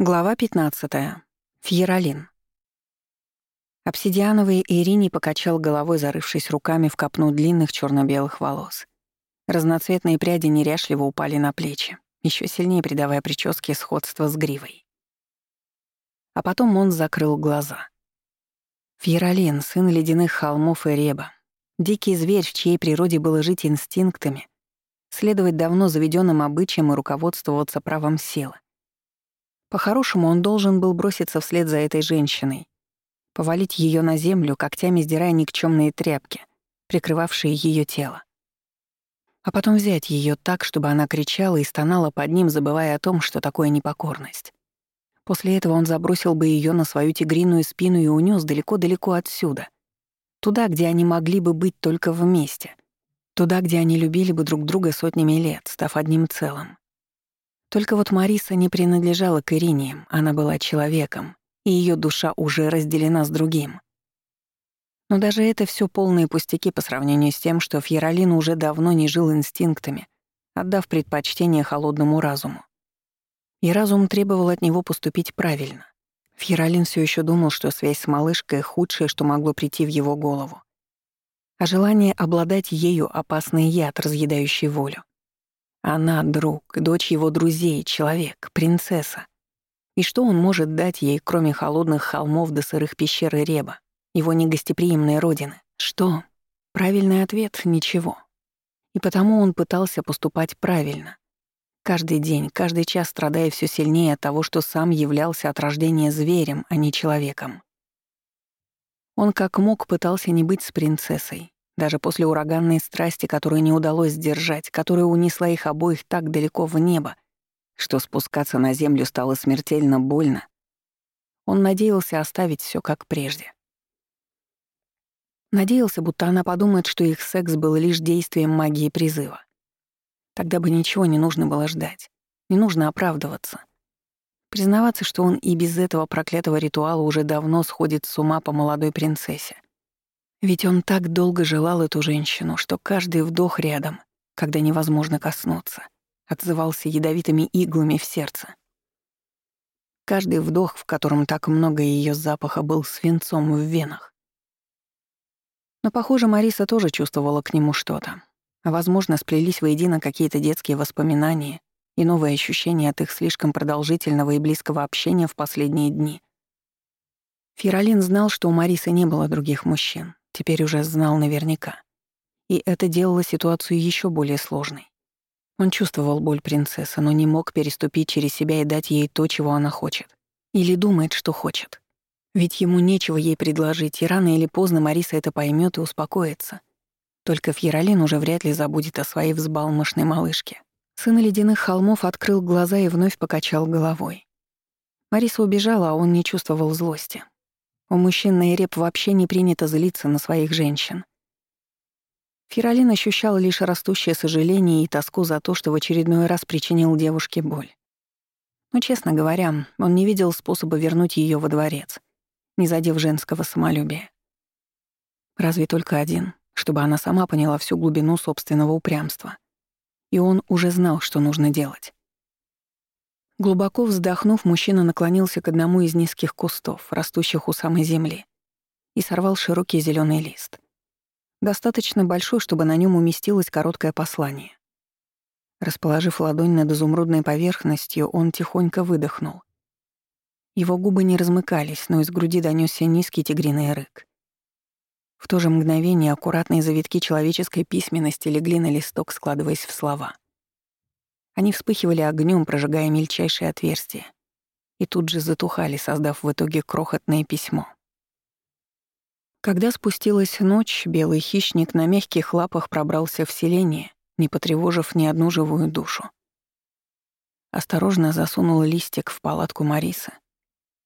Глава 15. Фьеролин. Обсидиановый Ирини покачал головой, зарывшись руками в копну длинных черно белых волос. Разноцветные пряди неряшливо упали на плечи, еще сильнее придавая прическе сходство с гривой. А потом он закрыл глаза. Фьеролин, сын ледяных холмов и реба, дикий зверь, в чьей природе было жить инстинктами, следовать давно заведенным обычаям и руководствоваться правом силы по-хорошему, он должен был броситься вслед за этой женщиной, повалить ее на землю, когтями сдирая никчемные тряпки, прикрывавшие ее тело. А потом взять ее так, чтобы она кричала и стонала под ним, забывая о том, что такое непокорность. После этого он забросил бы ее на свою тигриную спину и унес далеко-далеко отсюда. Туда, где они могли бы быть только вместе. Туда, где они любили бы друг друга сотнями лет, став одним целым. Только вот Мариса не принадлежала к Ирине, она была человеком, и ее душа уже разделена с другим. Но даже это все полные пустяки по сравнению с тем, что Фьеролин уже давно не жил инстинктами, отдав предпочтение холодному разуму. И разум требовал от него поступить правильно. Фьеролин все еще думал, что связь с малышкой — худшее, что могло прийти в его голову. А желание обладать ею — опасный яд, разъедающий волю. Она — друг, дочь его друзей, человек, принцесса. И что он может дать ей, кроме холодных холмов до сырых пещер и реба, его негостеприимной родины? Что? Правильный ответ — ничего. И потому он пытался поступать правильно. Каждый день, каждый час страдая все сильнее от того, что сам являлся от рождения зверем, а не человеком. Он как мог пытался не быть с принцессой, даже после ураганной страсти, которую не удалось сдержать, которая унесла их обоих так далеко в небо, что спускаться на землю стало смертельно больно, он надеялся оставить все как прежде. Надеялся, будто она подумает, что их секс был лишь действием магии призыва. Тогда бы ничего не нужно было ждать, не нужно оправдываться. Признаваться, что он и без этого проклятого ритуала уже давно сходит с ума по молодой принцессе — ведь он так долго желал эту женщину, что каждый вдох рядом, когда невозможно коснуться, отзывался ядовитыми иглами в сердце. Каждый вдох, в котором так много ее запаха, был свинцом в венах. Но, похоже, Мариса тоже чувствовала к нему что-то. возможно, сплелись воедино какие-то детские воспоминания и новые ощущения от их слишком продолжительного и близкого общения в последние дни. Фиролин знал, что у Марисы не было других мужчин, теперь уже знал наверняка. И это делало ситуацию еще более сложной. Он чувствовал боль принцессы, но не мог переступить через себя и дать ей то, чего она хочет. Или думает, что хочет. Ведь ему нечего ей предложить, и рано или поздно Мариса это поймет и успокоится. Только Фьеролин уже вряд ли забудет о своей взбалмошной малышке. Сын ледяных холмов открыл глаза и вновь покачал головой. Мариса убежала, а он не чувствовал злости. У мужчин на Эреп вообще не принято злиться на своих женщин. Фиролин ощущал лишь растущее сожаление и тоску за то, что в очередной раз причинил девушке боль. Но, честно говоря, он не видел способа вернуть ее во дворец, не задев женского самолюбия. Разве только один, чтобы она сама поняла всю глубину собственного упрямства. И он уже знал, что нужно делать. Глубоко вздохнув, мужчина наклонился к одному из низких кустов, растущих у самой земли, и сорвал широкий зеленый лист. Достаточно большой, чтобы на нем уместилось короткое послание. Расположив ладонь над изумрудной поверхностью, он тихонько выдохнул. Его губы не размыкались, но из груди донёсся низкий тигриный рык. В то же мгновение аккуратные завитки человеческой письменности легли на листок, складываясь в слова — они вспыхивали огнем, прожигая мельчайшие отверстия, и тут же затухали, создав в итоге крохотное письмо. Когда спустилась ночь, белый хищник на мягких лапах пробрался в селение, не потревожив ни одну живую душу. Осторожно засунул листик в палатку Марисы,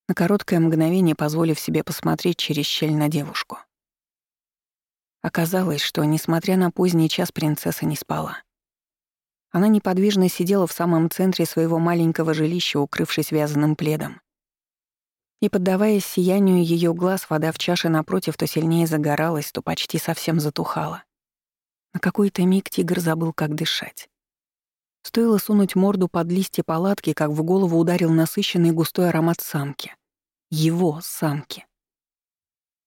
на короткое мгновение позволив себе посмотреть через щель на девушку. Оказалось, что, несмотря на поздний час, принцесса не спала. Она неподвижно сидела в самом центре своего маленького жилища, укрывшись вязаным пледом. И, поддаваясь сиянию ее глаз, вода в чаше напротив то сильнее загоралась, то почти совсем затухала. На какой-то миг тигр забыл, как дышать. Стоило сунуть морду под листья палатки, как в голову ударил насыщенный густой аромат самки. Его самки.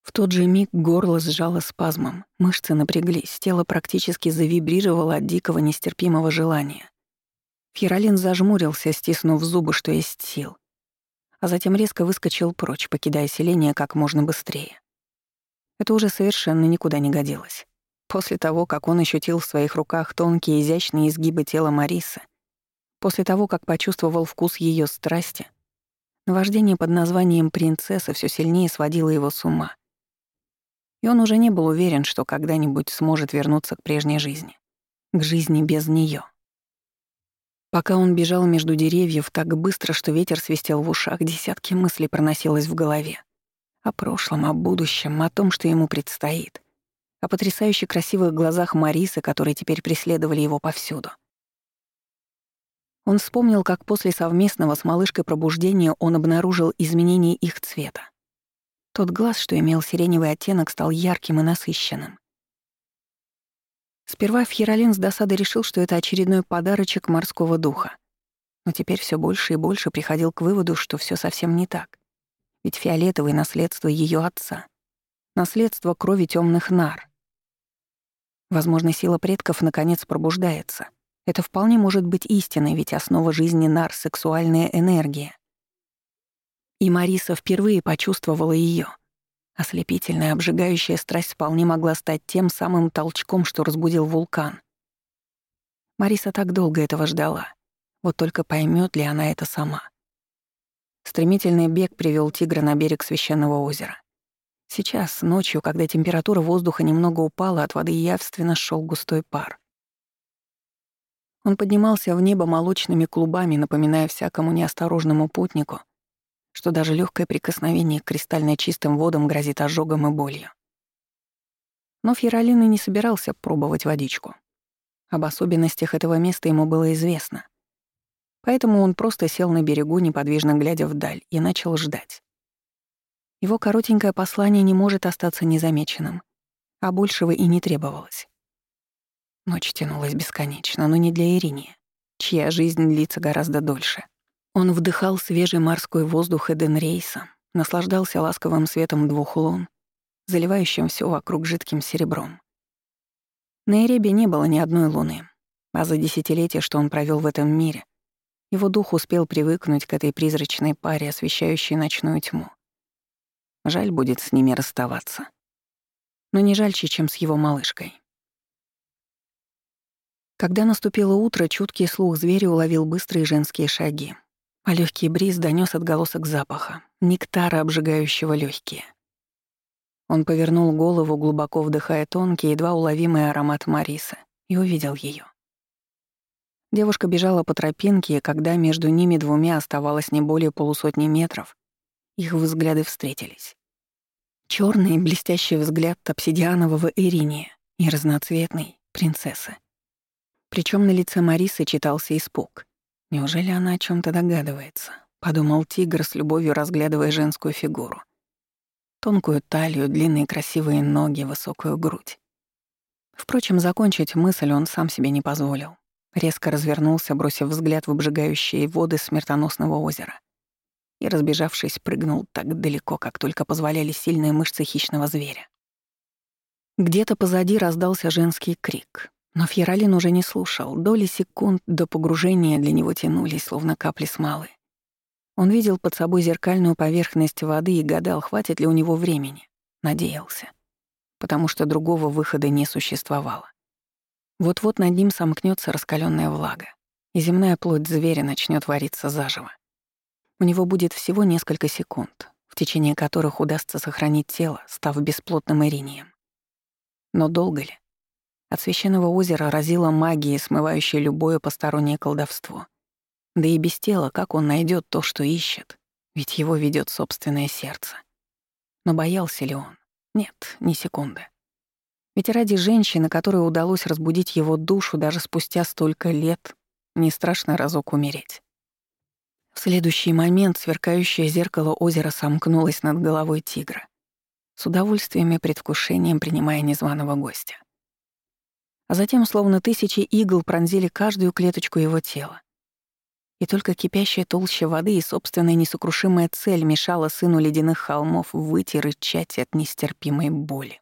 В тот же миг горло сжало спазмом, мышцы напряглись, тело практически завибрировало от дикого нестерпимого желания. Фиролин зажмурился, стиснув зубы, что есть сил. А затем резко выскочил прочь, покидая селение как можно быстрее. Это уже совершенно никуда не годилось. После того, как он ощутил в своих руках тонкие изящные изгибы тела Марисы, после того, как почувствовал вкус ее страсти, наваждение под названием «принцесса» все сильнее сводило его с ума — и он уже не был уверен, что когда-нибудь сможет вернуться к прежней жизни. К жизни без нее. Пока он бежал между деревьев так быстро, что ветер свистел в ушах, десятки мыслей проносилось в голове. О прошлом, о будущем, о том, что ему предстоит. О потрясающе красивых глазах Марисы, которые теперь преследовали его повсюду. Он вспомнил, как после совместного с малышкой пробуждения он обнаружил изменение их цвета. Тот глаз, что имел сиреневый оттенок, стал ярким и насыщенным. Сперва Фьеролин с досадой решил, что это очередной подарочек морского духа. Но теперь все больше и больше приходил к выводу, что все совсем не так. Ведь фиолетовое наследство ее отца. Наследство крови темных нар. Возможно, сила предков наконец пробуждается. Это вполне может быть истиной, ведь основа жизни нар — сексуальная энергия. И Мариса впервые почувствовала ее. Ослепительная, обжигающая страсть вполне могла стать тем самым толчком, что разбудил вулкан. Мариса так долго этого ждала. Вот только поймет ли она это сама. Стремительный бег привел тигра на берег священного озера. Сейчас, ночью, когда температура воздуха немного упала, от воды явственно шел густой пар. Он поднимался в небо молочными клубами, напоминая всякому неосторожному путнику — что даже легкое прикосновение к кристально чистым водам грозит ожогом и болью. Но Фьеролин и не собирался пробовать водичку. Об особенностях этого места ему было известно. Поэтому он просто сел на берегу, неподвижно глядя вдаль, и начал ждать. Его коротенькое послание не может остаться незамеченным, а большего и не требовалось. Ночь тянулась бесконечно, но не для Ирине, чья жизнь длится гораздо дольше. Он вдыхал свежий морской воздух Эденрейса, наслаждался ласковым светом двух лун, заливающим все вокруг жидким серебром. На Эребе не было ни одной луны, а за десятилетия, что он провел в этом мире, его дух успел привыкнуть к этой призрачной паре, освещающей ночную тьму. Жаль будет с ними расставаться. Но не жальче, чем с его малышкой. Когда наступило утро, чуткий слух зверя уловил быстрые женские шаги а легкий бриз донес отголосок запаха, нектара, обжигающего легкие. Он повернул голову, глубоко вдыхая тонкий, едва уловимый аромат Марисы, и увидел ее. Девушка бежала по тропинке, и когда между ними двумя оставалось не более полусотни метров, их взгляды встретились. Черный блестящий взгляд обсидианового Ириния и разноцветный — принцессы. Причем на лице Марисы читался испуг. Неужели она о чем то догадывается? Подумал тигр с любовью, разглядывая женскую фигуру. Тонкую талию, длинные красивые ноги, высокую грудь. Впрочем, закончить мысль он сам себе не позволил. Резко развернулся, бросив взгляд в обжигающие воды смертоносного озера. И, разбежавшись, прыгнул так далеко, как только позволяли сильные мышцы хищного зверя. Где-то позади раздался женский крик. Но Фьеролин уже не слушал. Доли секунд до погружения для него тянулись, словно капли смолы. Он видел под собой зеркальную поверхность воды и гадал, хватит ли у него времени. Надеялся. Потому что другого выхода не существовало. Вот-вот над ним сомкнется раскаленная влага, и земная плоть зверя начнет вариться заживо. У него будет всего несколько секунд, в течение которых удастся сохранить тело, став бесплотным иринием. Но долго ли? От священного озера разило магией, смывающей любое постороннее колдовство. Да и без тела, как он найдет то, что ищет? Ведь его ведет собственное сердце. Но боялся ли он? Нет, ни секунды. Ведь ради женщины, которой удалось разбудить его душу даже спустя столько лет, не страшно разок умереть. В следующий момент сверкающее зеркало озера сомкнулось над головой тигра, с удовольствием и предвкушением принимая незваного гостя. А затем словно тысячи игл пронзили каждую клеточку его тела. И только кипящая толща воды и собственная несокрушимая цель мешала сыну ледяных холмов выйти рычать от нестерпимой боли.